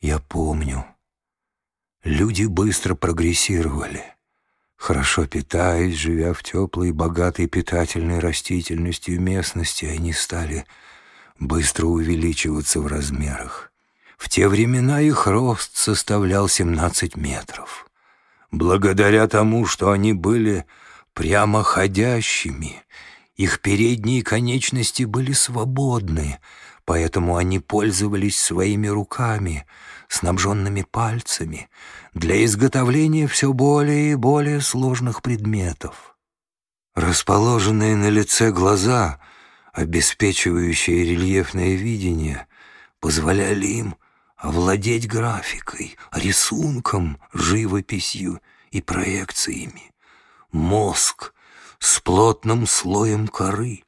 Я помню. Люди быстро прогрессировали. Хорошо питаясь, живя в теплой, богатой питательной растительностью местности, они стали быстро увеличиваться в размерах. В те времена их рост составлял 17 метров. Благодаря тому, что они были прямоходящими, их передние конечности были свободны, поэтому они пользовались своими руками — снабженными пальцами для изготовления все более и более сложных предметов. Расположенные на лице глаза, обеспечивающие рельефное видение, позволяли им овладеть графикой, рисунком, живописью и проекциями. Мозг с плотным слоем коры,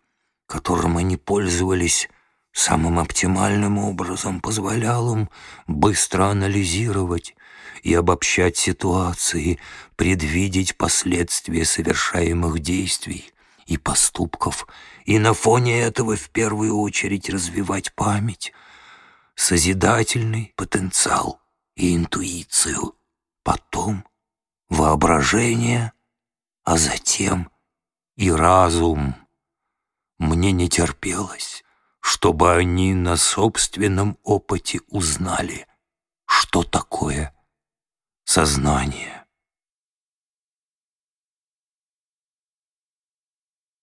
которым они пользовались самым оптимальным образом позволял им быстро анализировать и обобщать ситуации, предвидеть последствия совершаемых действий и поступков, и на фоне этого в первую очередь развивать память, созидательный потенциал и интуицию, потом воображение, а затем и разум. Мне не терпелось чтобы они на собственном опыте узнали, что такое сознание.